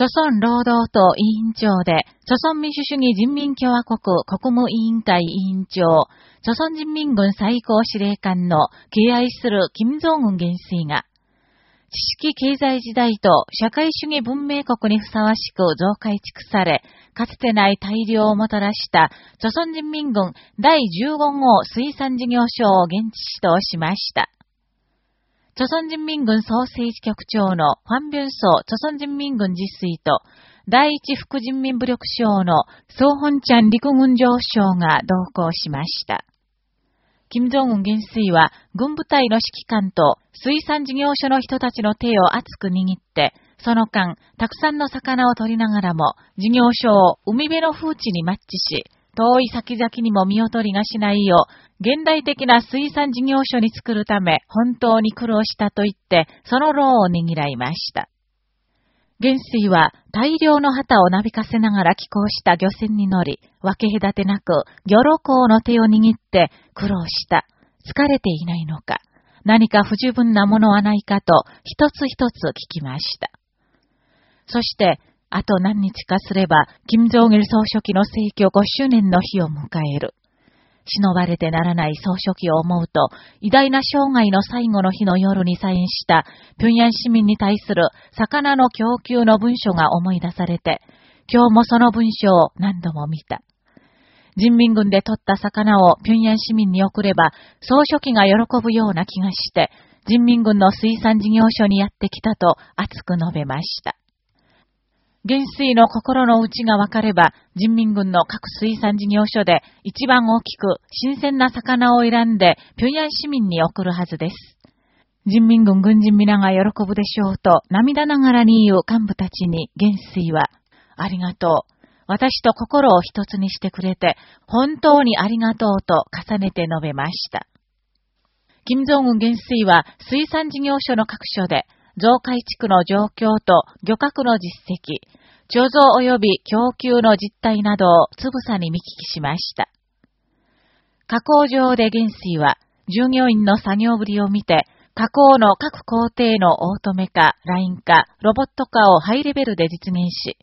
著村労働党委員長で、著村民主主義人民共和国国務委員会委員長、著村人民軍最高司令官の敬愛する金正恩元帥が、知識経済時代と社会主義文明国にふさわしく増改築され、かつてない大量をもたらした、著村人民軍第15号水産事業所を現地指導しました。朝鮮人民軍総政治局長のファン・ビュンソ朝鮮人民軍実炊と、第一副人民武力省のソーホンチャン陸軍上将が同行しました。金正恩元帥は軍部隊の指揮官と水産事業所の人たちの手を熱く握って、その間、たくさんの魚を取りながらも、事業所を海辺の風地にマッチし、遠い先々にも見劣りがしないよう、現代的な水産事業所に作るため本当に苦労したと言って、その労をねぎらいました。元帥は大量の旗をなびかせながら寄港した漁船に乗り、分け隔てなく魚路港の手を握って苦労した。疲れていないのか。何か不十分なものはないかと一つ一つ聞きました。そして、あと何日かすれば、金正義総書記の逝去5周年の日を迎える。忍ばれてならない総書記を思うと、偉大な生涯の最後の日の夜にサインした、平壌市民に対する魚の供給の文書が思い出されて、今日もその文書を何度も見た。人民軍で取った魚を平壌市民に送れば、総書記が喜ぶような気がして、人民軍の水産事業所にやってきたと熱く述べました。元帥の心の内が分かれば、人民軍の各水産事業所で一番大きく新鮮な魚を選んで平壌市民に送るはずです。人民軍軍人皆が喜ぶでしょうと涙ながらに言う幹部たちに元帥は、ありがとう。私と心を一つにしてくれて、本当にありがとうと重ねて述べました。金正恩元帥は水産事業所の各所で、増改築の状況と漁獲の実績、貯蔵及び供給の実態などをつぶさに見聞きしました。加工場で元帥は、従業員の作業ぶりを見て、加工の各工程のオートメ化、ライン化、ロボット化をハイレベルで実現し、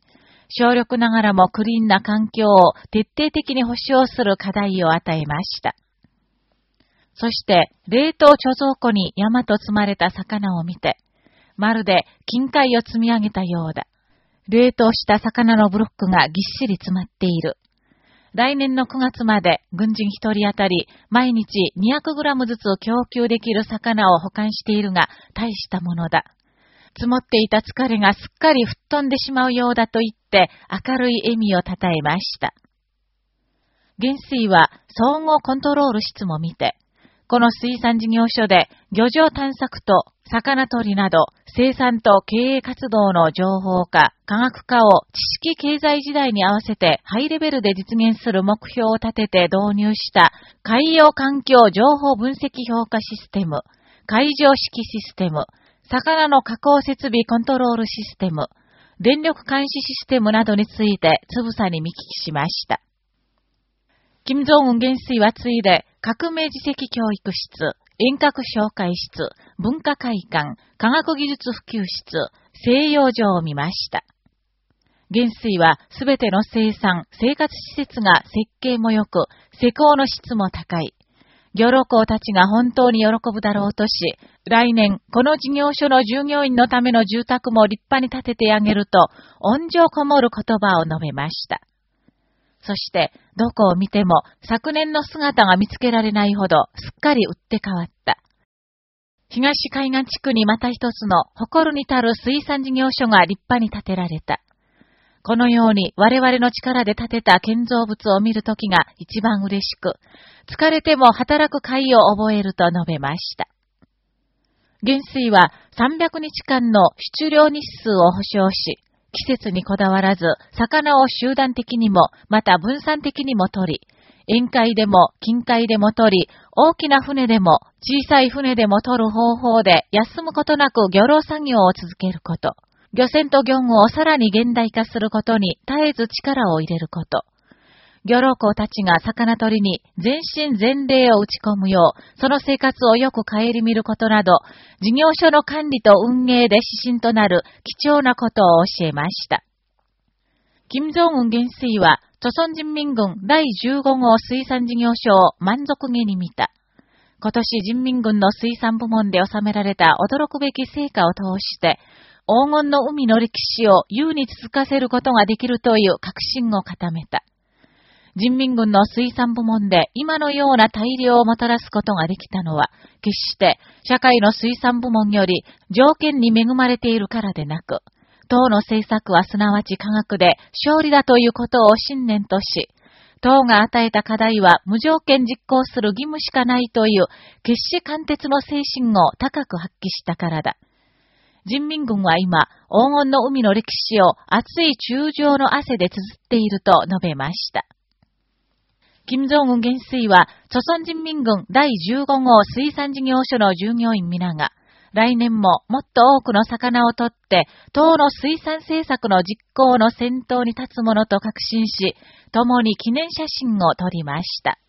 省力ながらもクリーンな環境を徹底的に保障する課題を与えました。そして、冷凍貯蔵庫に山と積まれた魚を見て、まるで金塊を積み上げたようだ。冷凍した魚のブロックがぎっしり詰まっている。来年の9月まで軍人一人当たり毎日 200g ずつ供給できる魚を保管しているが大したものだ。積もっていた疲れがすっかり吹っ飛んでしまうようだと言って明るい笑みをたたえました。元帥は総合コントロール室も見て、この水産事業所で漁場探索と魚取りなど生産と経営活動の情報化、科学化を知識経済時代に合わせてハイレベルで実現する目標を立てて導入した海洋環境情報分析評価システム、海上式システム、魚の加工設備コントロールシステム、電力監視システムなどについてつぶさに見聞きしました。金正恩元帥はついで、革命自責教育室、遠隔紹介室、文化会館、科学技術普及室、西洋場を見ました。元帥はすべての生産、生活施設が設計も良く、施工の質も高い。漁労工たちが本当に喜ぶだろうとし、来年、この事業所の従業員のための住宅も立派に建ててあげると、恩情こもる言葉を述べました。そして、どこを見ても昨年の姿が見つけられないほどすっかり打って変わった。東海岸地区にまた一つの誇るに足る水産事業所が立派に建てられた。このように我々の力で建てた建造物を見るときが一番嬉しく、疲れても働く会を覚えると述べました。元帥は300日間の出漁日数を保証し、季節にこだわらず、魚を集団的にも、また分散的にも取り、宴会でも、近海でも取り、大きな船でも、小さい船でも取る方法で、休むことなく漁労作業を続けること。漁船と漁具をさらに現代化することに絶えず力を入れること。漁労工たちが魚取りに全身全霊を打ち込むよう、その生活をよく顧みることなど、事業所の管理と運営で指針となる貴重なことを教えました。金正恩元帥は、朝鮮人民軍第15号水産事業所を満足げに見た。今年人民軍の水産部門で収められた驚くべき成果を通して、黄金の海の歴史を優に続かせることができるという確信を固めた。人民軍の水産部門で今のような大量をもたらすことができたのは、決して社会の水産部門より条件に恵まれているからでなく、党の政策はすなわち科学で勝利だということを信念とし、党が与えた課題は無条件実行する義務しかないという決して貫徹の精神を高く発揮したからだ。人民軍は今、黄金の海の歴史を熱い中情の汗で綴っていると述べました。金正恩元帥は、朝鮮人民軍第15号水産事業所の従業員皆が、来年ももっと多くの魚を取って、党の水産政策の実行の先頭に立つものと確信し、共に記念写真を撮りました。